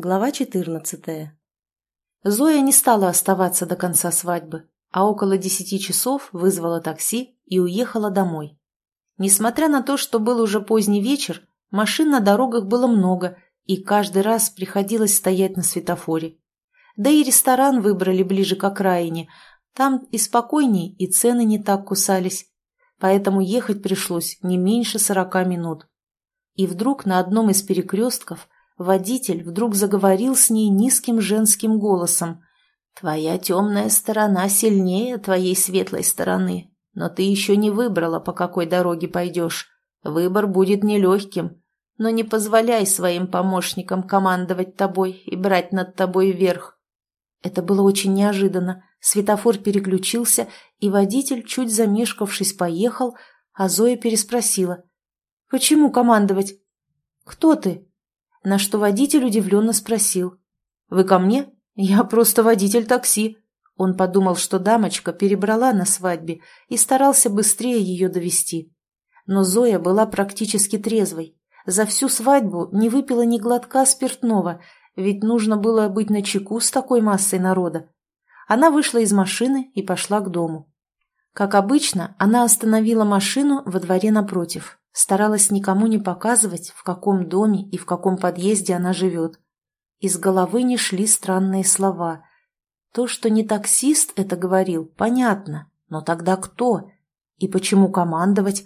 Глава 14. Зоя не стала оставаться до конца свадьбы, а около десяти часов вызвала такси и уехала домой. Несмотря на то, что был уже поздний вечер, машин на дорогах было много, и каждый раз приходилось стоять на светофоре. Да и ресторан выбрали ближе к окраине, там и спокойней, и цены не так кусались, поэтому ехать пришлось не меньше сорока минут. И вдруг на одном из перекрестков – Водитель вдруг заговорил с ней низким женским голосом. «Твоя темная сторона сильнее твоей светлой стороны, но ты еще не выбрала, по какой дороге пойдешь. Выбор будет нелегким, но не позволяй своим помощникам командовать тобой и брать над тобой верх». Это было очень неожиданно. Светофор переключился, и водитель, чуть замешкавшись, поехал, а Зоя переспросила. «Почему командовать?» «Кто ты?» На что водитель удивленно спросил. «Вы ко мне? Я просто водитель такси». Он подумал, что дамочка перебрала на свадьбе и старался быстрее ее довести. Но Зоя была практически трезвой. За всю свадьбу не выпила ни глотка спиртного, ведь нужно было быть начеку с такой массой народа. Она вышла из машины и пошла к дому. Как обычно, она остановила машину во дворе напротив старалась никому не показывать, в каком доме и в каком подъезде она живет. Из головы не шли странные слова. То, что не таксист это говорил, понятно, но тогда кто? И почему командовать?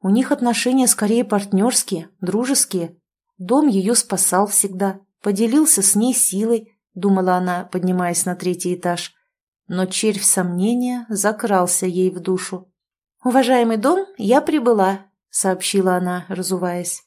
У них отношения скорее партнерские, дружеские. Дом ее спасал всегда, поделился с ней силой, думала она, поднимаясь на третий этаж. Но червь сомнения закрался ей в душу. «Уважаемый дом, я прибыла сообщила она, разуваясь.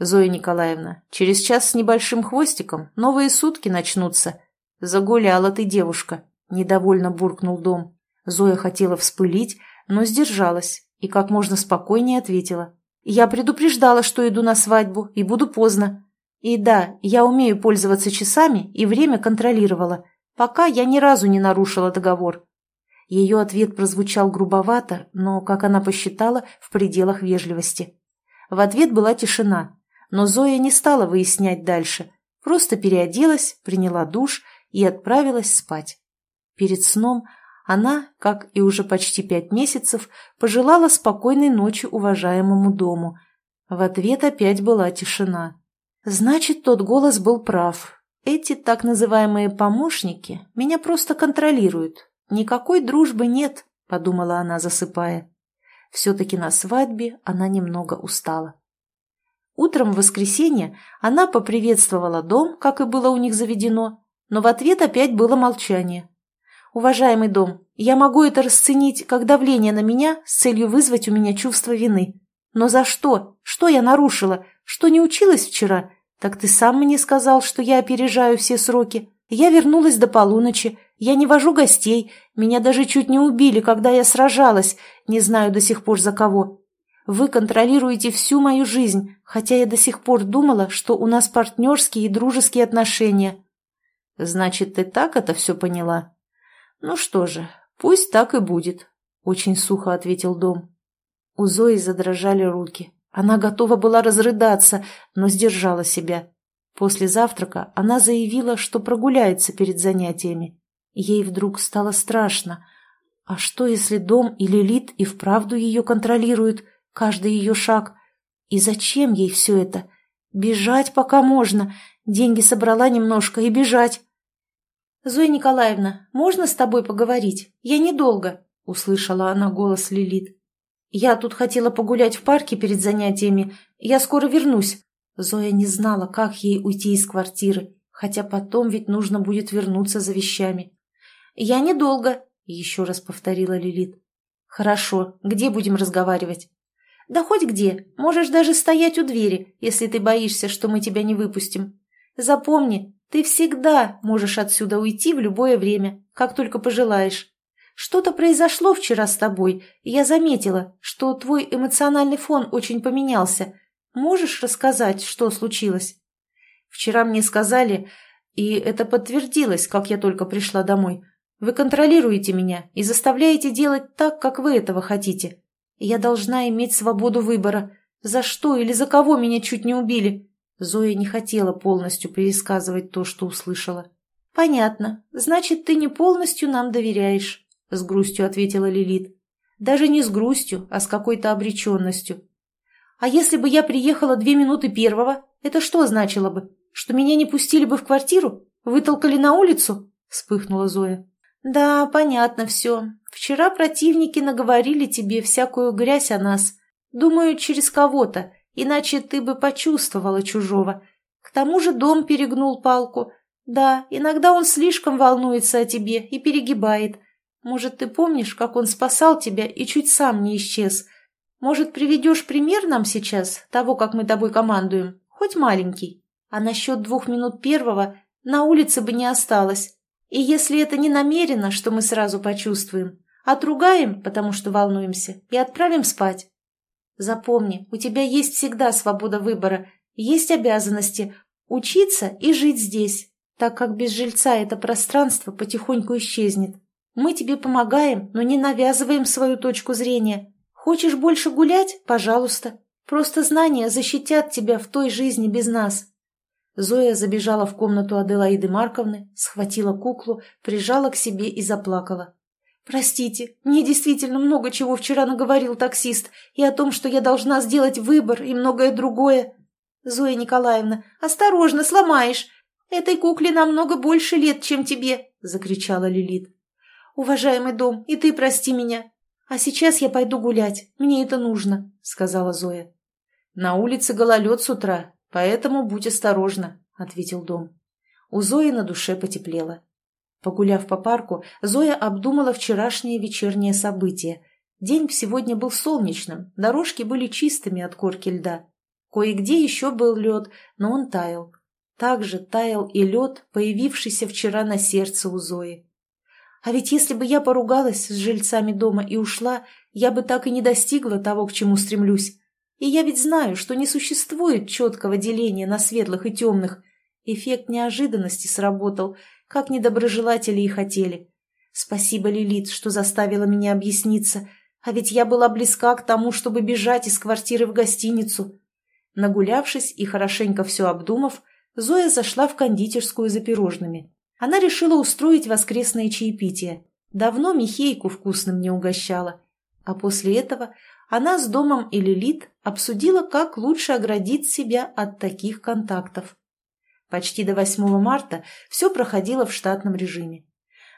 «Зоя Николаевна, через час с небольшим хвостиком новые сутки начнутся. Загуляла ты, девушка», — недовольно буркнул дом. Зоя хотела вспылить, но сдержалась и как можно спокойнее ответила. «Я предупреждала, что иду на свадьбу и буду поздно. И да, я умею пользоваться часами и время контролировала, пока я ни разу не нарушила договор. Ее ответ прозвучал грубовато, но, как она посчитала, в пределах вежливости. В ответ была тишина, но Зоя не стала выяснять дальше, просто переоделась, приняла душ и отправилась спать. Перед сном она, как и уже почти пять месяцев, пожелала спокойной ночи уважаемому дому. В ответ опять была тишина. Значит, тот голос был прав. Эти так называемые помощники меня просто контролируют, «Никакой дружбы нет», — подумала она, засыпая. Все-таки на свадьбе она немного устала. Утром в воскресенье она поприветствовала дом, как и было у них заведено, но в ответ опять было молчание. «Уважаемый дом, я могу это расценить как давление на меня с целью вызвать у меня чувство вины. Но за что? Что я нарушила? Что не училась вчера? Так ты сам мне сказал, что я опережаю все сроки. Я вернулась до полуночи, я не вожу гостей, меня даже чуть не убили, когда я сражалась, не знаю до сих пор за кого. Вы контролируете всю мою жизнь, хотя я до сих пор думала, что у нас партнерские и дружеские отношения. Значит, ты так это все поняла? Ну что же, пусть так и будет, очень сухо ответил Дом. У Зои задрожали руки. Она готова была разрыдаться, но сдержала себя. После завтрака она заявила, что прогуляется перед занятиями. Ей вдруг стало страшно. А что, если дом и Лилит и вправду ее контролируют, каждый ее шаг? И зачем ей все это? Бежать пока можно. Деньги собрала немножко и бежать. «Зоя Николаевна, можно с тобой поговорить? Я недолго», — услышала она голос Лилит. «Я тут хотела погулять в парке перед занятиями. Я скоро вернусь». Зоя не знала, как ей уйти из квартиры, хотя потом ведь нужно будет вернуться за вещами. «Я недолго», — еще раз повторила Лилит. «Хорошо. Где будем разговаривать?» «Да хоть где. Можешь даже стоять у двери, если ты боишься, что мы тебя не выпустим. Запомни, ты всегда можешь отсюда уйти в любое время, как только пожелаешь. Что-то произошло вчера с тобой, и я заметила, что твой эмоциональный фон очень поменялся. Можешь рассказать, что случилось?» «Вчера мне сказали, и это подтвердилось, как я только пришла домой, вы контролируете меня и заставляете делать так, как вы этого хотите. Я должна иметь свободу выбора. За что или за кого меня чуть не убили? Зоя не хотела полностью пересказывать то, что услышала. «Понятно. Значит, ты не полностью нам доверяешь», — с грустью ответила Лилит. «Даже не с грустью, а с какой-то обреченностью. А если бы я приехала две минуты первого, это что значило бы? Что меня не пустили бы в квартиру? Вытолкали на улицу?» — вспыхнула Зоя. «Да, понятно все. Вчера противники наговорили тебе всякую грязь о нас. Думаю, через кого-то, иначе ты бы почувствовала чужого. К тому же дом перегнул палку. Да, иногда он слишком волнуется о тебе и перегибает. Может, ты помнишь, как он спасал тебя и чуть сам не исчез? Может, приведешь пример нам сейчас того, как мы тобой командуем? Хоть маленький. А насчет двух минут первого на улице бы не осталось. И если это не намеренно, что мы сразу почувствуем, отругаем, потому что волнуемся, и отправим спать. Запомни, у тебя есть всегда свобода выбора, есть обязанности учиться и жить здесь, так как без жильца это пространство потихоньку исчезнет. Мы тебе помогаем, но не навязываем свою точку зрения. Хочешь больше гулять? Пожалуйста. Просто знания защитят тебя в той жизни без нас. Зоя забежала в комнату Аделаиды Марковны, схватила куклу, прижала к себе и заплакала. «Простите, мне действительно много чего вчера наговорил таксист, и о том, что я должна сделать выбор, и многое другое. Зоя Николаевна, осторожно, сломаешь. Этой кукле намного больше лет, чем тебе!» — закричала Лилит. «Уважаемый дом, и ты прости меня. А сейчас я пойду гулять, мне это нужно», — сказала Зоя. «На улице гололед с утра, поэтому будь осторожна», — ответил дом. У Зои на душе потеплело. Погуляв по парку, Зоя обдумала вчерашнее вечернее событие. День сегодня был солнечным, дорожки были чистыми от корки льда. Кое-где еще был лед, но он таял. Также таял и лед, появившийся вчера на сердце у Зои. А ведь если бы я поругалась с жильцами дома и ушла, я бы так и не достигла того, к чему стремлюсь. И я ведь знаю, что не существует четкого деления на светлых и темных. Эффект неожиданности сработал, как недоброжелатели и хотели. Спасибо, Лилит, что заставила меня объясниться, а ведь я была близка к тому, чтобы бежать из квартиры в гостиницу. Нагулявшись и хорошенько все обдумав, Зоя зашла в кондитерскую за пирожными. Она решила устроить воскресное чаепитие. Давно Михейку вкусным не угощала. А после этого она с домом и Лилит обсудила, как лучше оградить себя от таких контактов. Почти до 8 марта все проходило в штатном режиме.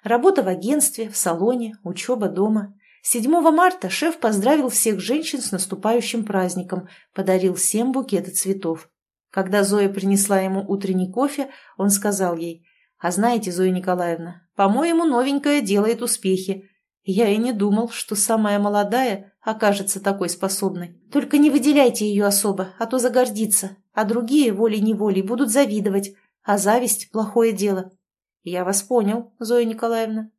Работа в агентстве, в салоне, учеба дома. 7 марта шеф поздравил всех женщин с наступающим праздником, подарил семь букетов цветов. Когда Зоя принесла ему утренний кофе, он сказал ей, «А знаете, Зоя Николаевна, по-моему, новенькая делает успехи. Я и не думал, что самая молодая окажется такой способной. Только не выделяйте ее особо, а то загордится, а другие волей-неволей будут завидовать, а зависть – плохое дело». «Я вас понял, Зоя Николаевна»,